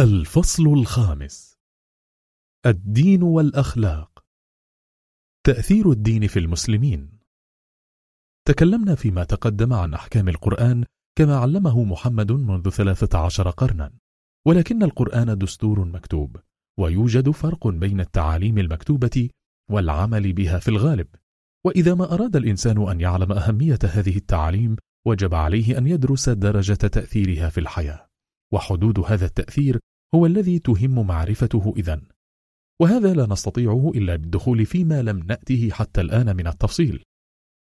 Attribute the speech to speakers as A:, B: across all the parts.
A: الفصل الخامس. الدين والأخلاق. تأثير الدين في المسلمين. تكلمنا فيما تقدم عن أحكام القرآن كما علمه محمد منذ ثلاثة عشر قرنا ولكن القرآن دستور مكتوب ويوجد فرق بين التعاليم المكتوبة والعمل بها في الغالب. وإذا ما أراد الإنسان أن يعلم أهمية هذه التعاليم وجب عليه أن يدرس درجة تأثيرها في الحياة وحدود هذا التأثير هو الذي تهم معرفته إذن. وهذا لا نستطيعه إلا بالدخول فيما لم نأته حتى الآن من التفصيل.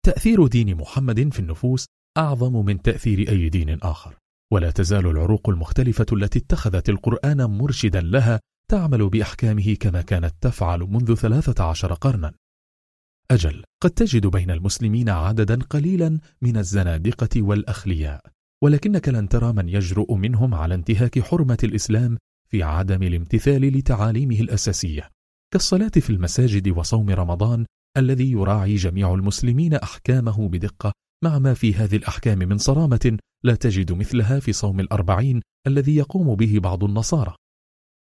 A: تأثير دين محمد في النفوس أعظم من تأثير أي دين آخر. ولا تزال العروق المختلفة التي اتخذت القرآن مرشدا لها تعمل بأحكامه كما كانت تفعل منذ ثلاثة عشر قرنا. أجل قد تجد بين المسلمين عددا قليلا من الزنادقة والأخلياء. ولكنك لن ترى من يجرؤ منهم على انتهاك حرمة الإسلام في عدم الامتثال لتعاليمه الأساسية. كالصلاة في المساجد وصوم رمضان الذي يراعي جميع المسلمين أحكامه بدقة مع ما في هذه الأحكام من صرامة لا تجد مثلها في صوم الأربعين الذي يقوم به بعض النصارى.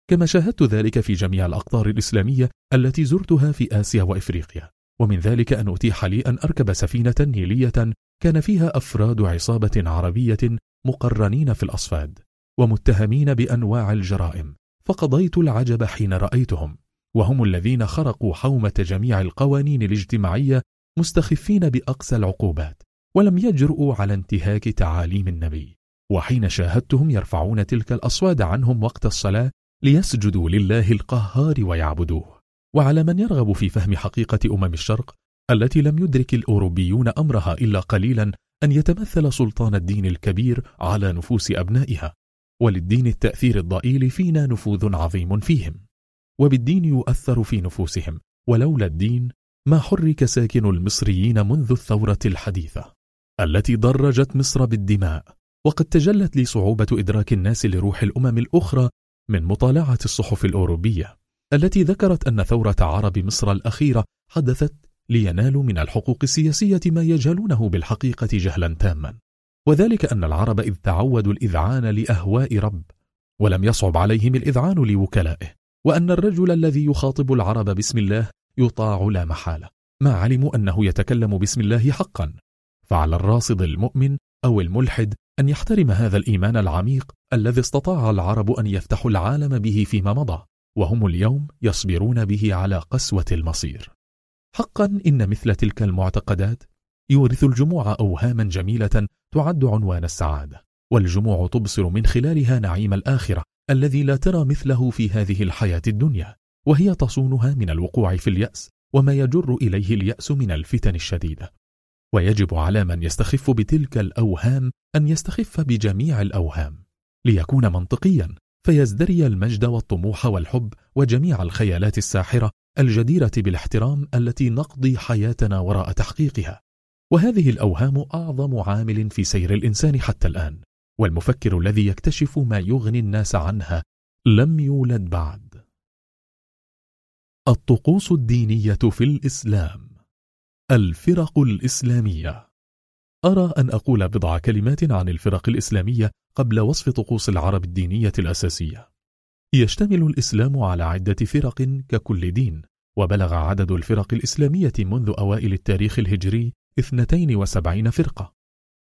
A: كما شاهدت ذلك في جميع الأقطار الإسلامية التي زرتها في آسيا وإفريقيا. ومن ذلك أن أتيح لي أن أركب سفينة نيلية كان فيها أفراد عصابة عربية مقرنين في الأصفاد ومتهمين بأنواع الجرائم فقضيت العجب حين رأيتهم وهم الذين خرقوا حومة جميع القوانين الاجتماعية مستخفين بأقسى العقوبات ولم يجرؤوا على انتهاك تعاليم النبي وحين شاهدتهم يرفعون تلك الأصوات عنهم وقت الصلاة ليسجدوا لله القهار ويعبدوه. وعلى من يرغب في فهم حقيقة أمم الشرق التي لم يدرك الأوروبيون أمرها إلا قليلا أن يتمثل سلطان الدين الكبير على نفوس أبنائها وللدين التأثير الضئيل فينا نفوذ عظيم فيهم. وبالدين يؤثر في نفوسهم ولولا الدين ما حرك ساكن المصريين منذ الثورة الحديثة التي ضرجت مصر بالدماء وقد تجلت لي صعوبة إدراك الناس لروح الأمم الأخرى من مطالعة الصحف الأوروبية. التي ذكرت أن ثورة عرب مصر الأخيرة حدثت لينالوا من الحقوق السياسية ما يجهلونه بالحقيقة جهلا تاما. وذلك أن العرب إذ تعودوا الإذعان لأهواء رب ولم يصعب عليهم الإذعان لوكلائه وأن الرجل الذي يخاطب العرب باسم الله يطاع لا محالة. ما علموا أنه يتكلم باسم الله حقا. فعلى الراصد المؤمن أو الملحد أن يحترم هذا الإيمان العميق الذي استطاع العرب أن يفتحوا العالم به فيما مضى. وهم اليوم يصبرون به على قسوة المصير. حقا إن مثل تلك المعتقدات يورث الجموع أوهاما جميلة تعد عنوان السعادة والجموع تبصر من خلالها نعيم الآخرة الذي لا ترى مثله في هذه الحياة الدنيا وهي تصونها من الوقوع في اليأس وما يجر إليه اليأس من الفتن الشديدة. ويجب على من يستخف بتلك الأوهام أن يستخف بجميع الأوهام ليكون منطقيا فيزدري المجد والطموح والحب وجميع الخيالات الساحرة الجديرة بالاحترام التي نقضي حياتنا وراء تحقيقها. وهذه الأوهام أعظم عامل في سير الإنسان حتى الآن والمفكر الذي يكتشف ما يغني الناس عنها لم يولد بعد. الطقوس الدينية في الإسلام. الفرق الإسلامية. أرى أن أقول بضع كلمات عن الفرق الإسلامية قبل وصف طقوس العرب الدينية الأساسية. يشتمل الإسلام على عدة فرق ككل دين وبلغ عدد الفرق الإسلامية منذ أوائل التاريخ الهجري 72 فرقة.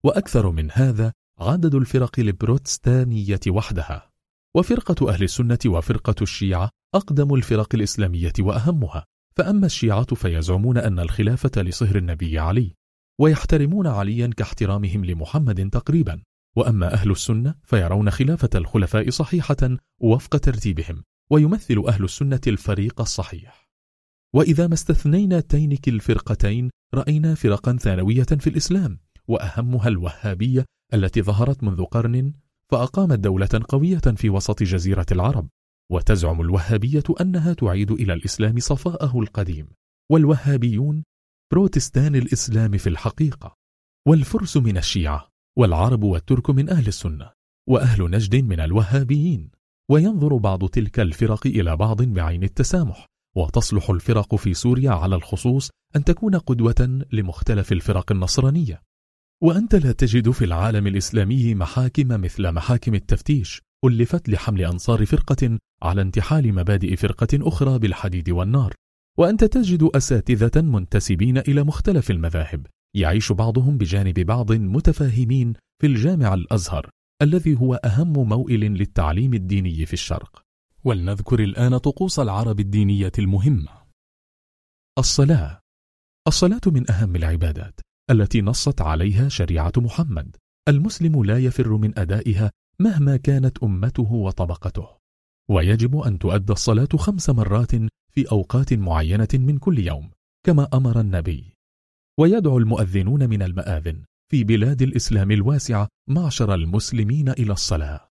A: وأكثر من هذا عدد الفرق البروتستانية وحدها. وفرقة أهل السنة وفرقة الشيعة أقدم الفرق الإسلامية وأهمها. فأما الشيعة فيزعمون أن الخلافة لصهر النبي علي ويحترمون عليا كاحترامهم لمحمد تقريبا. وأما أهل السنة فيرون خلافة الخلفاء صحيحة وفق ترتيبهم ويمثل أهل السنة الفريق الصحيح. وإذا ما استثنينا تينك الفرقتين رأينا فرقا ثانوية في الإسلام وأهمها الوهابية التي ظهرت منذ قرن فأقامت دولة قوية في وسط جزيرة العرب. وتزعم الوهابية أنها تعيد إلى الإسلام صفاءه القديم. والوهابيون بروتستان الإسلام في الحقيقة والفرس من الشيعة والعرب والترك من أهل السنة وأهل نجد من الوهابيين وينظر بعض تلك الفرق إلى بعض بعين التسامح وتصلح الفرق في سوريا على الخصوص أن تكون قدوة لمختلف الفرق النصرانية. وأنت لا تجد في العالم الإسلامي محاكم مثل محاكم التفتيش ألفت لحمل أنصار فرقة على انتحال مبادئ فرقة أخرى بالحديد والنار. وأنت تجد أساتذة منتسبين إلى مختلف المذاهب. يعيش بعضهم بجانب بعض متفاهمين في الجامع الأزهر الذي هو أهم موئل للتعليم الديني في الشرق. ولنذكر الآن طقوس العرب الدينية المهمة. الصلاة. الصلاة من أهم العبادات التي نصت عليها شريعة محمد. المسلم لا يفر من أدائها مهما كانت أمته وطبقته. ويجب أن تؤدى الصلاة خمس مرات في أوقات معينة من كل يوم كما أمر النبي. ويدعو المؤذنون من المآذن في بلاد الإسلام الواسعة معشر المسلمين إلى الصلاة.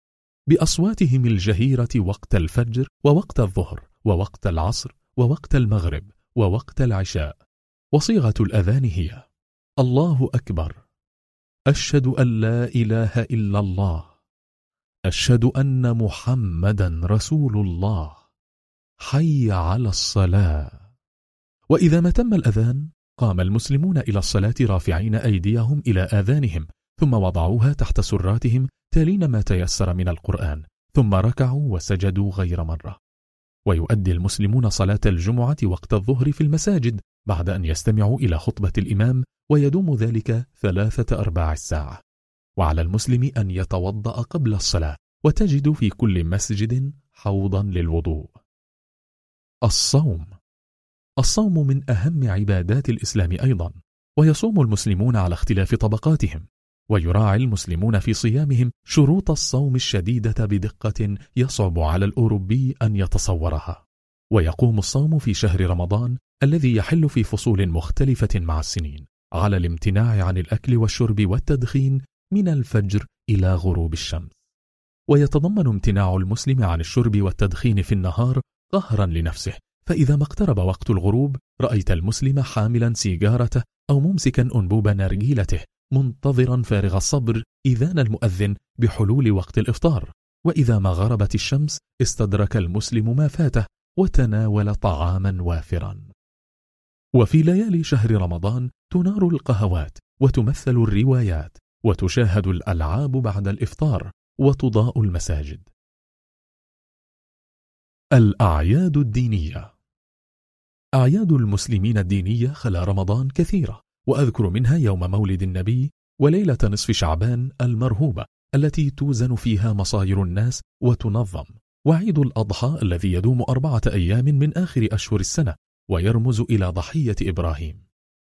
A: بأصواتهم الجهيرة وقت الفجر ووقت الظهر ووقت العصر ووقت المغرب ووقت العشاء. وصيغة الأذان هي الله أكبر. أشهد أن لا إله إلا الله. أشهد أن محمدا رسول الله. حي على الصلاة. وإذا ما تم الأذان قام المسلمون إلى الصلاة رافعين أيديهم إلى آذانهم ثم وضعوها تحت سراتهم تالين ما تيسر من القرآن ثم ركعوا وسجدوا غير مرة. ويؤدي المسلمون صلاة الجمعة وقت الظهر في المساجد بعد أن يستمعوا إلى خطبة الإمام ويدوم ذلك ثلاثة أرباع الساعة. وعلى المسلم أن يتوضأ قبل الصلاة وتجد في كل مسجد حوضا للوضوء. الصوم. الصوم من أهم عبادات الإسلام أيضا ويصوم المسلمون على اختلاف طبقاتهم ويراعي المسلمون في صيامهم شروط الصوم الشديدة بدقة يصعب على الأوروبي أن يتصورها. ويقوم الصوم في شهر رمضان الذي يحل في فصول مختلفة مع السنين على الامتناع عن الأكل والشرب والتدخين من الفجر إلى غروب الشمس. ويتضمن امتناع المسلم عن الشرب والتدخين في النهار قهرا لنفسه. فإذا ما اقترب وقت الغروب رأيت المسلم حاملا سيجارته أو ممسكا أنبوب نرجيلته منتظرا فارغ الصبر إذان المؤذن بحلول وقت الإفطار. وإذا ما غربت الشمس استدرك المسلم ما فاته وتناول طعاما وافرا. وفي ليالي شهر رمضان تنار القهوات وتمثل الروايات وتشاهد الألعاب بعد الإفطار وتضاء المساجد. الأعياد الدينية. أعياد المسلمين الدينية خلال رمضان كثيرة وأذكر منها يوم مولد النبي وليلة نصف شعبان المرهوبة التي توزن فيها مصاير الناس وتنظم. وعيد الأضحى الذي يدوم أربعة أيام من آخر أشهر السنة ويرمز إلى ضحية إبراهيم.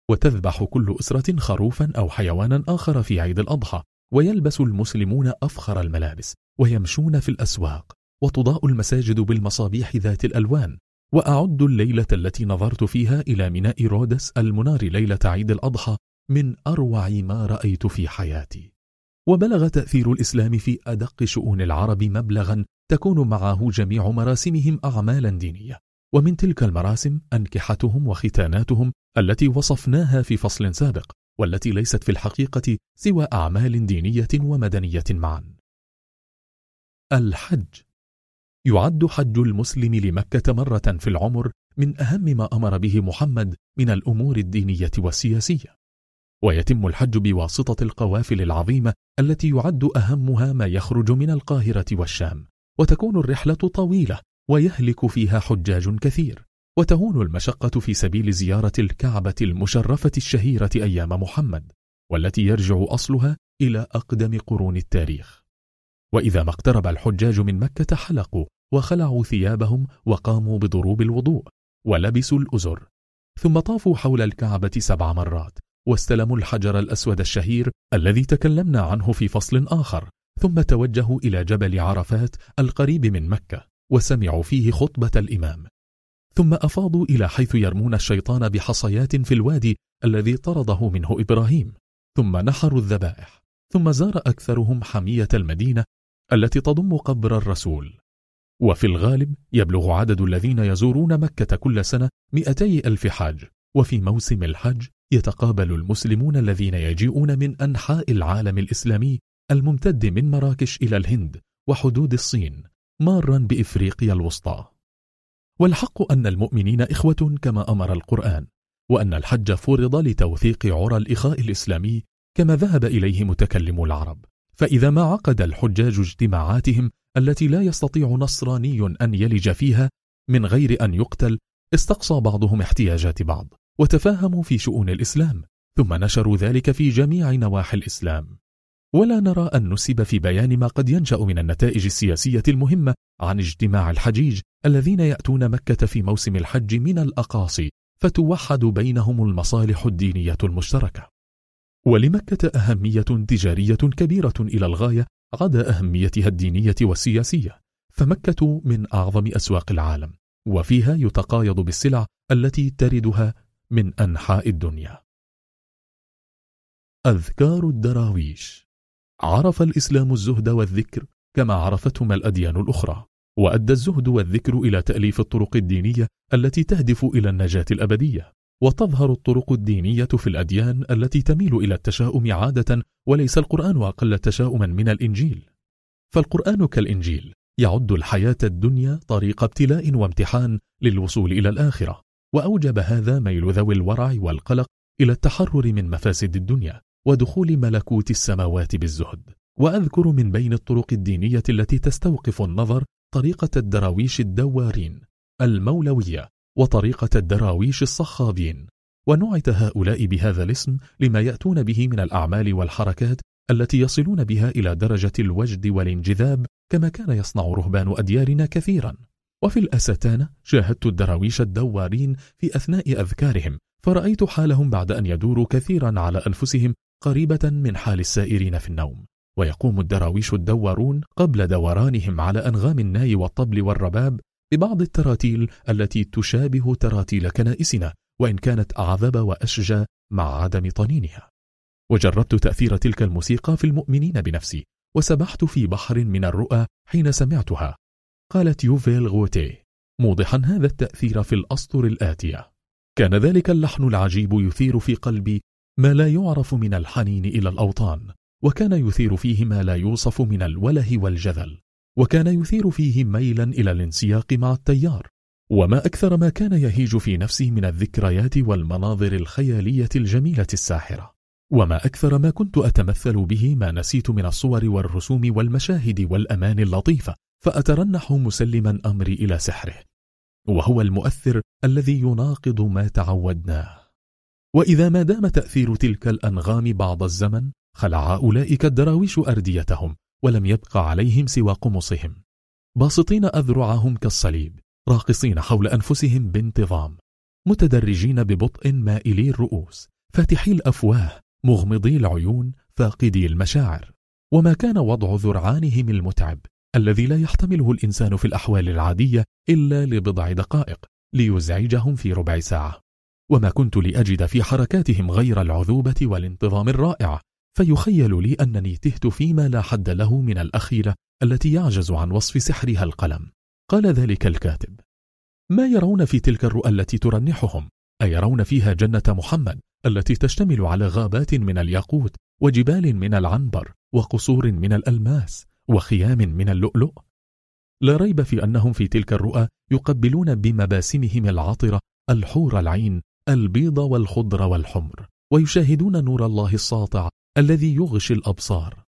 A: وتذبح كل أسرة خروفا أو حيوانا آخر في عيد الأضحى ويلبس المسلمون أفخر الملابس ويمشون في الأسواق. وتضاء المساجد بالمصابيح ذات الألوان وأعد الليلة التي نظرت فيها إلى ميناء رودس المنار ليلة عيد الأضحى من أروع ما رأيت في حياتي. وبلغ تأثير الإسلام في أدق شؤون العرب مبلغا تكون معه جميع مراسمهم أعمالا دينية. ومن تلك المراسم أنكحتهم وختاناتهم التي وصفناها في فصل سابق والتي ليست في الحقيقة سوى أعمال دينية ومدنية معا. الحج يعد حج المسلم لمكة مرة في العمر من أهم ما أمر به محمد من الأمور الدينية والسياسية. ويتم الحج بواسطة القوافل العظيمة التي يعد أهمها ما يخرج من القاهرة والشام. وتكون الرحلة طويلة ويهلك فيها حجاج كثير. وتهون المشقة في سبيل زيارة الكعبة المشرفة الشهيرة أيام محمد والتي يرجع أصلها إلى أقدم قرون التاريخ. وإذا ما اقترب الحجاج من مكة حلقوا وخلعوا ثيابهم وقاموا بضروب الوضوء ولبسوا الأزر. ثم طافوا حول الكعبة سبع مرات واستلموا الحجر الأسود الشهير الذي تكلمنا عنه في فصل آخر. ثم توجهوا إلى جبل عرفات القريب من مكة وسمعوا فيه خطبة الإمام. ثم أفاضوا إلى حيث يرمون الشيطان بحصيات في الوادي الذي طرده منه إبراهيم. ثم نحروا الذبائح. ثم زار أكثرهم حمية المدينة التي تضم قبر الرسول. وفي الغالب يبلغ عدد الذين يزورون مكة كل سنة مئتي ألف حاج. وفي موسم الحج يتقابل المسلمون الذين يجيئون من أنحاء العالم الإسلامي الممتد من مراكش إلى الهند وحدود الصين مارا بإفريقيا الوسطى. والحق أن المؤمنين إخوة كما أمر القرآن وأن الحج فرض لتوثيق عرى الإخاء الإسلامي كما ذهب إليه متكلم العرب. فإذا ما عقد الحجاج اجتماعاتهم التي لا يستطيع نصراني أن يلج فيها من غير أن يقتل استقصى بعضهم احتياجات بعض وتفاهموا في شؤون الإسلام ثم نشروا ذلك في جميع نواحي الإسلام. ولا نرى أن نسب في بيان ما قد ينشأ من النتائج السياسية المهمة عن اجتماع الحجيج الذين يأتون مكة في موسم الحج من الأقاصي فتوحد بينهم المصالح الدينية المشتركة. ولمكة أهمية تجارية كبيرة إلى الغاية عدا أهميتها الدينية والسياسية. فمكة من أعظم أسواق العالم وفيها يتقايض بالسلع التي تردها من أنحاء الدنيا. أذكار الدراويش. عرف الإسلام الزهد والذكر كما عرفتهما الأديان الأخرى وأدى الزهد والذكر إلى تأليف الطرق الدينية التي تهدف إلى النجاة الأبدية. وتظهر الطرق الدينية في الأديان التي تميل إلى التشاؤم عادة وليس القرآن أقل تشاؤما من الإنجيل. فالقرآن كالإنجيل يعد الحياة الدنيا طريق ابتلاء وامتحان للوصول إلى الآخرة. وأوجب هذا ميل ذوي الورع والقلق إلى التحرر من مفاسد الدنيا ودخول ملكوت السماوات بالزهد. وأذكر من بين الطرق الدينية التي تستوقف النظر طريقة الدراويش الدوارين المولوية وطريقة الدراويش الصخابين. ونعت هؤلاء بهذا الاسم لما يأتون به من الأعمال والحركات التي يصلون بها إلى درجة الوجد والانجذاب كما كان يصنع رهبان أديارنا كثيرا. وفي الأستانة شاهدت الدراويش الدوارين في أثناء أذكارهم فرأيت حالهم بعد أن يدوروا كثيرا على أنفسهم قريبة من حال السائرين في النوم. ويقوم الدراويش الدوارون قبل دورانهم على أنغام الناي والطبل والرباب ببعض التراتيل التي تشابه تراتيل كنائسنا وإن كانت أعذب وأشجى مع عدم طنينها. وجربت تأثير تلك الموسيقى في المؤمنين بنفسي وسبحت في بحر من الرؤى حين سمعتها. قالت يوفيل غوتي موضحا هذا التأثير في الأسطر الآتية. كان ذلك اللحن العجيب يثير في قلبي ما لا يعرف من الحنين إلى الأوطان وكان يثير فيه ما لا يوصف من الوله والجذل. وكان يثير فيه ميلا إلى الانسياق مع التيار. وما أكثر ما كان يهيج في نفسي من الذكريات والمناظر الخيالية الجميلة الساحرة. وما أكثر ما كنت أتمثل به ما نسيت من الصور والرسوم والمشاهد والأمان اللطيفة فأترنح مسلما أمري إلى سحره. وهو المؤثر الذي يناقض ما تعودناه. وإذا ما دام تأثير تلك الأنغام بعض الزمن خلع أولئك الدراويش أرديتهم ولم يبق عليهم سوى قمصهم. باسطين أذرعهم كالصليب راقصين حول أنفسهم بانتظام متدرجين ببطء مائلي الرؤوس فاتحي الأفواه مغمضي العيون فاقدي المشاعر. وما كان وضع ذرعانهم المتعب الذي لا يحتمله الإنسان في الأحوال العادية إلا لبضع دقائق ليزعجهم في ربع ساعة. وما كنت لأجد في حركاتهم غير العذوبة والانتظام الرائع فيخيل لي أنني تهت فيما لا حد له من الأخيرة التي يعجز عن وصف سحرها القلم. قال ذلك الكاتب. ما يرون في تلك الرؤى التي ترنحهم؟ أيرون فيها جنة محمد التي تشتمل على غابات من الياقوت وجبال من العنبر وقصور من الألماس وخيام من اللؤلؤ؟ لا ريب في أنهم في تلك الرؤى يقبلون بمباسمهم العطرة الحور العين البيض والخضر والحمر ويشاهدون نور الله الساطع الذي يغشي الأبصار.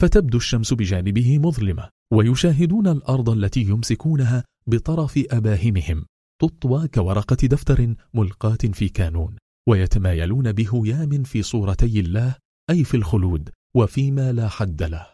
A: فتبدو الشمس بجانبه مظلمة ويشاهدون الأرض التي يمسكونها بطرف أباهمهم تطوى كورقة دفتر ملقاة في كانون ويتمايلون بهيام في صورتي الله أي في الخلود وفيما لا حد له.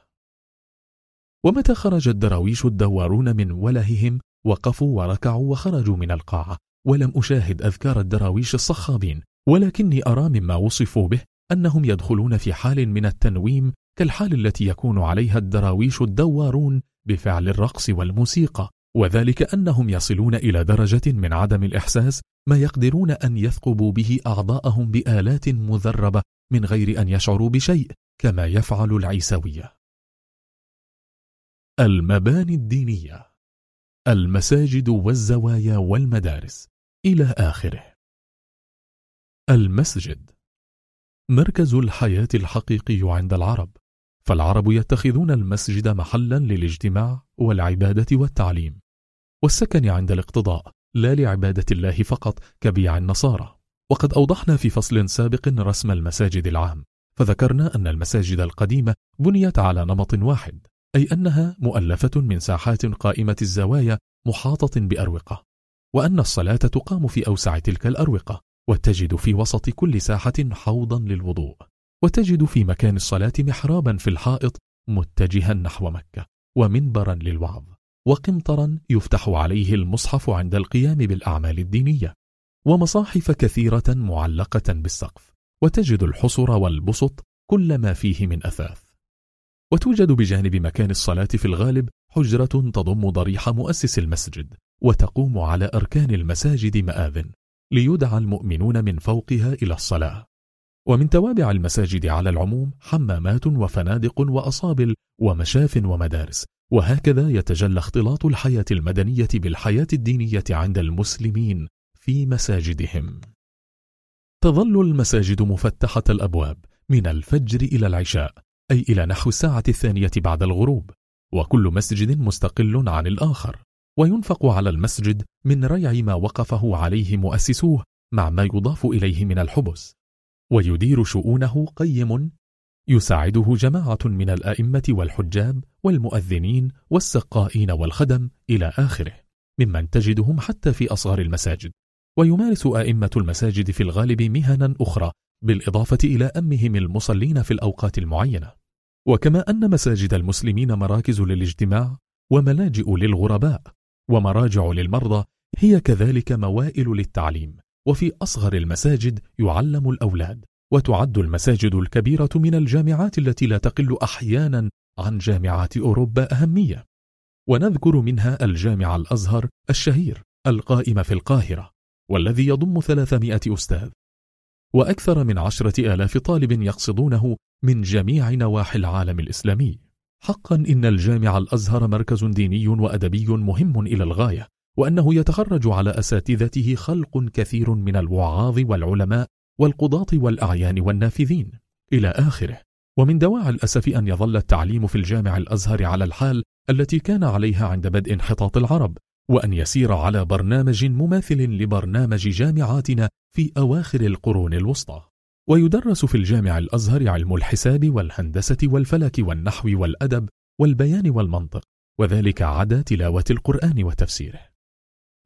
A: ومتى خرج الدراويش الدوارون من ولههم؟ وقفوا وركعوا وخرجوا من القاعة. ولم أشاهد أذكار الدراويش الصخابين ولكني أرى مما وصفوا به. أنهم يدخلون في حال من التنويم كالحال التي يكون عليها الدراويش الدوارون بفعل الرقص والموسيقى وذلك أنهم يصلون إلى درجة من عدم الإحساس ما يقدرون أن يثقبوا به أعضاءهم بآلات مذربة من غير أن يشعروا بشيء كما يفعل العيسوية المباني الدينية المساجد والزوايا والمدارس إلى آخره. المسجد مركز الحياة الحقيقي عند العرب. فالعرب يتخذون المسجد محلا للاجتماع والعبادة والتعليم. والسكن عند الاقتضاء لا لعبادة الله فقط كبيع النصارى. وقد أوضحنا في فصل سابق رسم المساجد العام. فذكرنا أن المساجد القديمة بنيت على نمط واحد أي أنها مؤلفة من ساحات قائمة الزوايا محاطة بأروقة. وأن الصلاة تقام في أوسع تلك الأروقة. وتجد في وسط كل ساحة حوضا للوضوء وتجد في مكان الصلاة محرابا في الحائط متجها نحو مكة ومنبرا للوعظ وقمطرا يفتح عليه المصحف عند القيام بالأعمال الدينية ومصاحف كثيرة معلقة بالسقف وتجد الحصر والبسط كل ما فيه من أثاث. وتوجد بجانب مكان الصلاة في الغالب حجرة تضم ضريح مؤسس المسجد وتقوم على أركان المساجد مآذن. ليدعى المؤمنون من فوقها إلى الصلاة. ومن توابع المساجد على العموم حمامات وفنادق وأصابل ومشاف ومدارس. وهكذا يتجلى اختلاط الحياة المدنية بالحياة الدينية عند المسلمين في مساجدهم. تظل المساجد مفتحة الأبواب من الفجر إلى العشاء أي إلى نحو الساعة الثانية بعد الغروب. وكل مسجد مستقل عن الآخر. وينفق على المسجد من ريع ما وقفه عليه مؤسسوه مع ما يضاف إليه من الحبس. ويدير شؤونه قيم يساعده جماعة من الأئمة والحجاب والمؤذنين والسقائين والخدم إلى آخره ممن تجدهم حتى في أصغر المساجد. ويمارس أئمة المساجد في الغالب مهنا أخرى بالإضافة إلى أمهم المصلين في الأوقات المعينة. وكما أن مساجد المسلمين مراكز للاجتماع وملاجئ للغرباء ومراجع للمرضى هي كذلك موائل للتعليم وفي أصغر المساجد يعلم الأولاد وتعد المساجد الكبيرة من الجامعات التي لا تقل أحيانا عن جامعات أوروبا أهمية. ونذكر منها الجامع الأزهر الشهير القائم في القاهرة والذي يضم 300 أستاذ. وأكثر من عشرة آلاف طالب يقصدونه من جميع نواحي العالم الإسلامي. حقا إن الجامع الأزهر مركز ديني وأدبي مهم إلى الغاية وأنه يتخرج على أساتذته خلق كثير من الوعاظ والعلماء والقضاة والأعيان والنافذين. إلى آخره. ومن دواعي الأسف أن يظل التعليم في الجامع الأزهر على الحال التي كان عليها عند بدء انحطاط العرب وأن يسير على برنامج مماثل لبرنامج جامعاتنا في أواخر القرون الوسطى. ويدرس في الجامع الأزهر علم الحساب والهندسة والفلك والنحو والأدب والبيان والمنطق وذلك عدا تلاوة القرآن وتفسيره.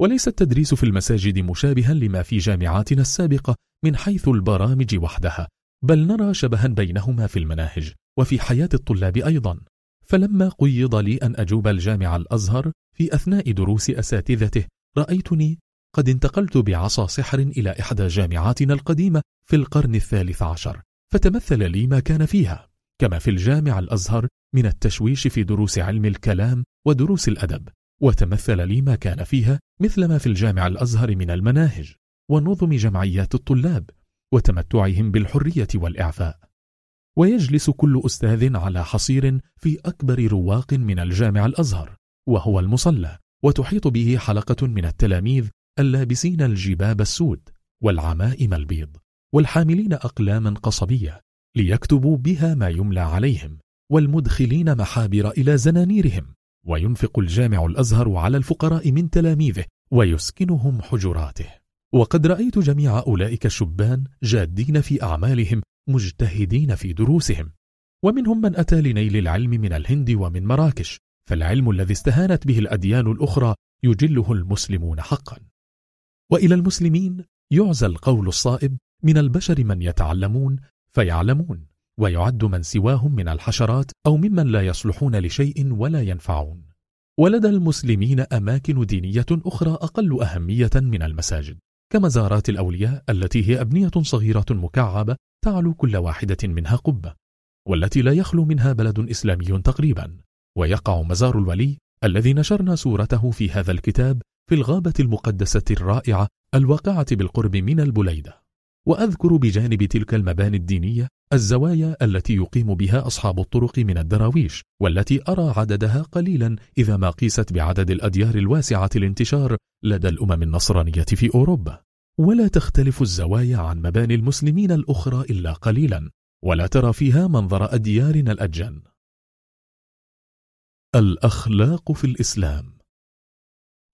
A: وليس التدريس في المساجد مشابها لما في جامعاتنا السابقة من حيث البرامج وحدها بل نرى شبها بينهما في المناهج وفي حياة الطلاب أيضا. فلما قيض لي أن أجوب الجامع الأزهر في أثناء دروس أساتذته رأيتني قد انتقلت بعصا سحر إلى إحدى جامعاتنا القديمة في القرن الثالث عشر فتمثل لي ما كان فيها كما في الجامع الأزهر من التشويش في دروس علم الكلام ودروس الأدب وتمثل لي ما كان فيها مثل ما في الجامع الأزهر من المناهج ونظم جمعيات الطلاب وتمتعهم بالحرية والإعفاء. ويجلس كل أستاذ على حصير في أكبر رواق من الجامع الأزهر وهو المصلى وتحيط به حلقة من التلاميذ اللابسين الجباب السود والعمائم البيض. والحاملين أقلاما قصبية ليكتبوا بها ما يملى عليهم والمدخلين محابر إلى زنانيرهم وينفق الجامع الأزهر على الفقراء من تلاميذه ويسكنهم حجراته. وقد رأيت جميع أولئك الشبان جادين في أعمالهم مجتهدين في دروسهم. ومنهم من أتى لنيل العلم من الهند ومن مراكش فالعلم الذي استهانت به الأديان الأخرى يجله المسلمون حقا. وإلى المسلمين يعزى القول الصائب من البشر من يتعلمون فيعلمون ويعد من سواهم من الحشرات أو ممن لا يصلحون لشيء ولا ينفعون. ولدى المسلمين أماكن دينية أخرى أقل أهمية من المساجد كمزارات الأولياء التي هي أبنية صغيرة مكعبة تعلو كل واحدة منها قبة والتي لا يخلو منها بلد إسلامي تقريبا. ويقع مزار الولي الذي نشرنا صورته في هذا الكتاب في الغابة المقدسة الرائعة الواقعة بالقرب من البليدة. وأذكر بجانب تلك المباني الدينية الزوايا التي يقيم بها أصحاب الطرق من الدراويش والتي أرى عددها قليلا إذا ما قيست بعدد الأديار الواسعة الانتشار لدى الأمم النصرانية في أوروبا. ولا تختلف الزوايا عن مباني المسلمين الأخرى إلا قليلا ولا ترى فيها منظر أديارنا الأجن الأخلاق في الإسلام.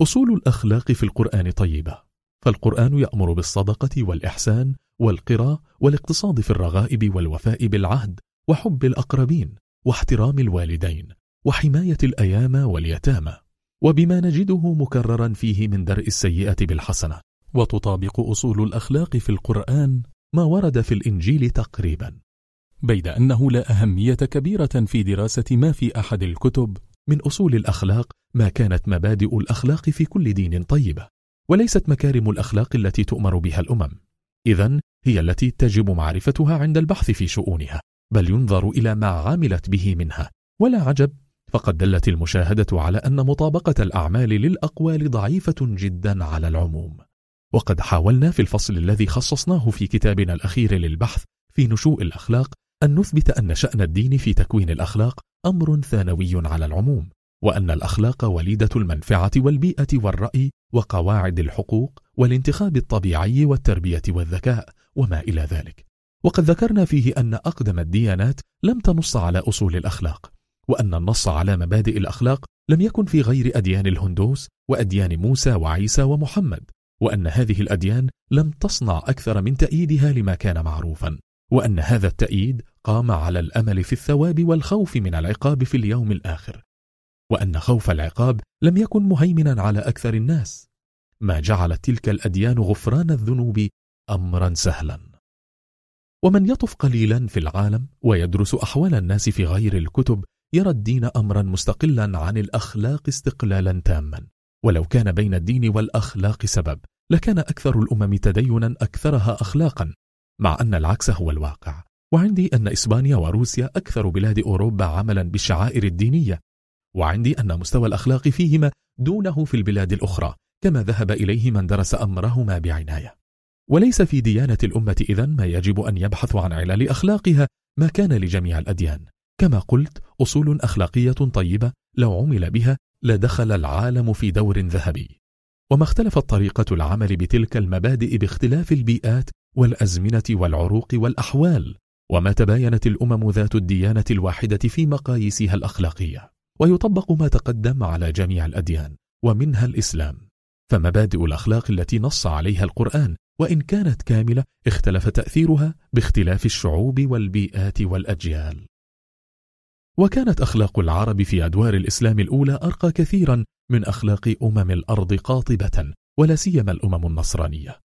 A: أصول الأخلاق في القرآن طيبة. فالقرآن يأمر بالصدقة والإحسان والقراء والاقتصاد في الرغائب والوفاء بالعهد وحب الأقربين واحترام الوالدين وحماية الأيام واليتامى. وبما نجده مكررا فيه من درء السيئة بالحسنة. وتطابق أصول الأخلاق في القرآن ما ورد في الإنجيل تقريبا. بيد أنه لا أهمية كبيرة في دراسة ما في أحد الكتب. من أصول الأخلاق ما كانت مبادئ الأخلاق في كل دين طيبة. وليست مكارم الأخلاق التي تؤمر بها الأمم. إذا هي التي تجب معرفتها عند البحث في شؤونها بل ينظر إلى ما عملت به منها. ولا عجب فقد دلت المشاهدة على أن مطابقة الأعمال للأقوال ضعيفة جدا على العموم. وقد حاولنا في الفصل الذي خصصناه في كتابنا الأخير للبحث في نشوء الأخلاق أن نثبت أن شأن الدين في تكوين الأخلاق أمر ثانوي على العموم. وأن الأخلاق وليدة المنفعة والبيئة والرأي وقواعد الحقوق والانتخاب الطبيعي والتربية والذكاء وما إلى ذلك. وقد ذكرنا فيه أن أقدم الديانات لم تنص على أصول الأخلاق وأن النص على مبادئ الأخلاق لم يكن في غير أديان الهندوس وأديان موسى وعيسى ومحمد وأن هذه الأديان لم تصنع أكثر من تأييدها لما كان معروفا وأن هذا التأييد قام على الأمل في الثواب والخوف من العقاب في اليوم الآخر. وأن خوف العقاب لم يكن مهيمنا على أكثر الناس. ما جعلت تلك الأديان غفران الذنوب أمرا سهلا. ومن يطف قليلا في العالم ويدرس أحوال الناس في غير الكتب يرى الدين أمرا مستقلا عن الأخلاق استقلالا تاما. ولو كان بين الدين والأخلاق سبب لكان أكثر الأمم تدينا أكثرها أخلاقا مع أن العكس هو الواقع. وعندي أن إسبانيا وروسيا أكثر بلاد أوروبا عملا بالشعائر الدينية وعندي أن مستوى الأخلاق فيهما دونه في البلاد الأخرى كما ذهب إليه من درس أمرهما بعناية. وليس في ديانة الأمة إذن ما يجب أن يبحث عن علل أخلاقها ما كان لجميع الأديان. كما قلت أصول أخلاقية طيبة لو عمل بها لدخل العالم في دور ذهبي. وما اختلفت طريقة العمل بتلك المبادئ باختلاف البيئات والأزمنة والعروق والأحوال وما تباينت الأمم ذات الديانة الواحدة في مقاييسها الأخلاقية. ويطبق ما تقدم على جميع الأديان ومنها الإسلام. فمبادئ الأخلاق التي نص عليها القرآن وإن كانت كاملة اختلف تأثيرها باختلاف الشعوب والبيئات والأجيال. وكانت أخلاق العرب في أدوار الإسلام الأولى أرقى كثيرا من أخلاق أمم الأرض قاطبة ولا سيما الأمم النصرانية.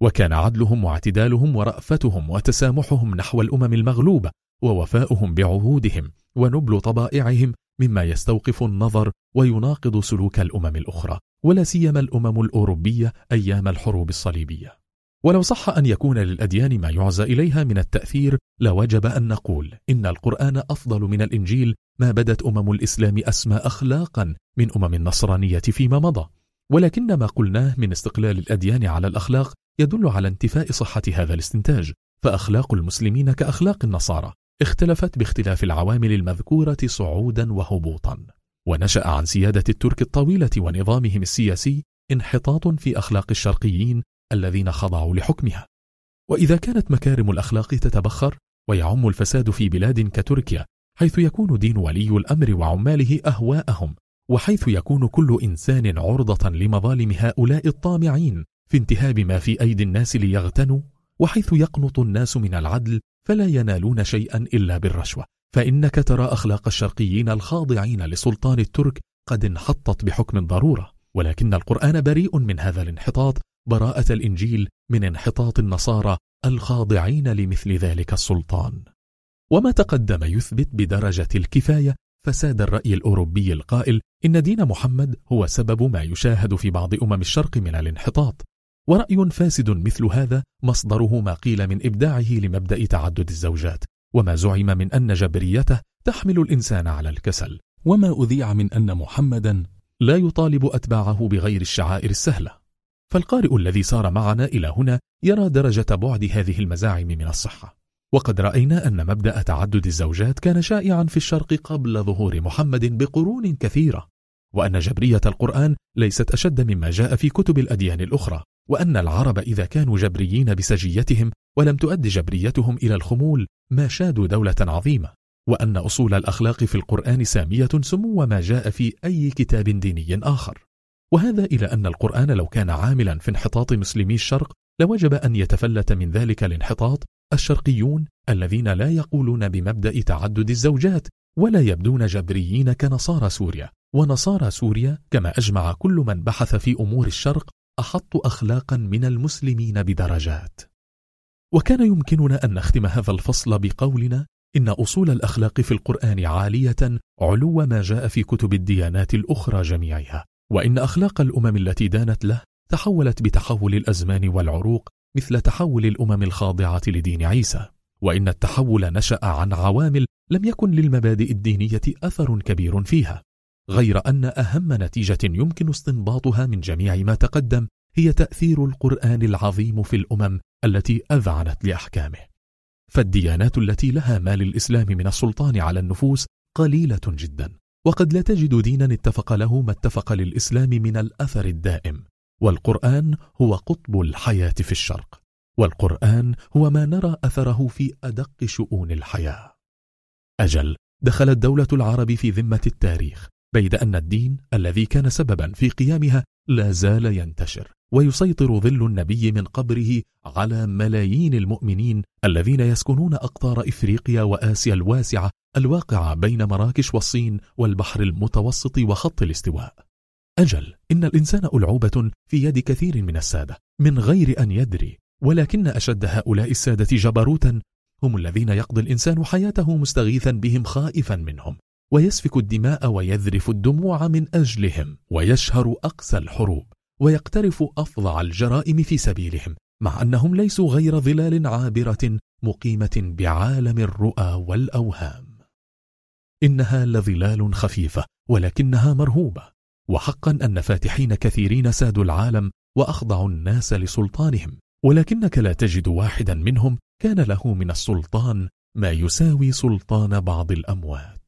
A: وكان عدلهم واعتدالهم ورأفتهم وتسامحهم نحو الأمم المغلوبة ووفاؤهم بعهودهم ونبل طبائعهم مما يستوقف النظر ويناقض سلوك الأمم الأخرى ولا سيما الأمم الأوروبية أيام الحروب الصليبية. ولو صح أن يكون للأديان ما يعزى إليها من التأثير لوجب أن نقول إن القرآن أفضل من الإنجيل ما بدت أمم الإسلام أسمى أخلاقا من أمم النصرانية فيما مضى. ولكن ما قلناه من استقلال الأديان على الأخلاق يدل على انتفاء صحة هذا الاستنتاج فأخلاق المسلمين كأخلاق النصارى. اختلفت باختلاف العوامل المذكورة صعودا وهبوطا ونشأ عن سيادة الترك الطويلة ونظامهم السياسي انحطاط في أخلاق الشرقيين الذين خضعوا لحكمها. وإذا كانت مكارم الأخلاق تتبخر ويعم الفساد في بلاد كتركيا حيث يكون دين ولي الأمر وعماله أهواءهم وحيث يكون كل إنسان عرضة لمظالم هؤلاء الطامعين في انتهاب ما في أيدي الناس ليغتنوا وحيث يقنط الناس من العدل فلا ينالون شيئا إلا بالرشوة. فإنك ترى أخلاق الشرقيين الخاضعين لسلطان الترك قد انحطت بحكم ضرورة. ولكن القرآن بريء من هذا الانحطاط براءة الإنجيل من انحطاط النصارى الخاضعين لمثل ذلك السلطان. وما تقدم يثبت بدرجة الكفاية فساد الرأي الأوروبي القائل إن دين محمد هو سبب ما يشاهد في بعض أمم الشرق من الانحطاط. ورأي فاسد مثل هذا مصدره ما قيل من إبداعه لمبدأ تعدد الزوجات وما زعم من أن جبريته تحمل الإنسان على الكسل. وما أذيع من أن محمدا لا يطالب أتباعه بغير الشعائر السهلة. فالقارئ الذي سار معنا إلى هنا يرى درجة بعد هذه المزاعم من الصحة. وقد رأينا أن مبدأ تعدد الزوجات كان شائعا في الشرق قبل ظهور محمد بقرون كثيرة وأن جبرية القرآن ليست أشد مما جاء في كتب الأديان الأخرى. وأن العرب إذا كانوا جبريين بسجيتهم ولم تؤد جبريتهم إلى الخمول ما شادوا دولة عظيمة وأن أصول الأخلاق في القرآن سامية سمو ما جاء في أي كتاب ديني آخر. وهذا إلى أن القرآن لو كان عاملا في انحطاط مسلمي الشرق لوجب أن يتفلت من ذلك الانحطاط الشرقيون الذين لا يقولون بمبدأ تعدد الزوجات ولا يبدون جبريين كنصارى سوريا. ونصارى سوريا كما أجمع كل من بحث في أمور الشرق أحط أخلاقا من المسلمين بدرجات. وكان يمكننا أن نختم هذا الفصل بقولنا إن أصول الأخلاق في القرآن عالية علو ما جاء في كتب الديانات الأخرى جميعها وإن أخلاق الأمم التي دانت له تحولت بتحول الأزمان والعروق مثل تحول الأمم الخاضعة لدين عيسى وإن التحول نشأ عن عوامل لم يكن للمبادئ الدينية أثر كبير فيها. غير أن أهم نتيجة يمكن استنباطها من جميع ما تقدم هي تأثير القرآن العظيم في الأمم التي أذعنت لأحكامه. فالديانات التي لها ما للإسلام من السلطان على النفوس قليلة جدا وقد لا تجد دينا اتفق له ما اتفق للإسلام من الأثر الدائم. والقرآن هو قطب الحياة في الشرق والقرآن هو ما نرى أثره في أدق شؤون الحياة. أجل دخلت دولة العرب في ذمة التاريخ بيد أن الدين الذي كان سببا في قيامها لا زال ينتشر ويسيطر ظل النبي من قبره على ملايين المؤمنين الذين يسكنون أقطار إفريقيا وآسيا الواسعة الواقعة بين مراكش والصين والبحر المتوسط وخط الاستواء. أجل إن الإنسان ألعوبة في يد كثير من السادة من غير أن يدري ولكن أشد هؤلاء السادة جبروتا هم الذين يقضي الإنسان حياته مستغيثا بهم خائفا منهم. ويسفك الدماء ويذرف الدموع من أجلهم ويشهر أقسى الحروب ويقترف أفظع الجرائم في سبيلهم مع أنهم ليسوا غير ظلال عابرة مقيمة بعالم الرؤى والأوهام. إنها لظلال خفيفة ولكنها مرهوبة وحقا أن فاتحين كثيرين سادوا العالم وأخضعوا الناس لسلطانهم ولكنك لا تجد واحدا منهم كان له من السلطان ما يساوي سلطان بعض الأموات.